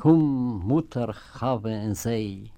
kum mutter habe en sei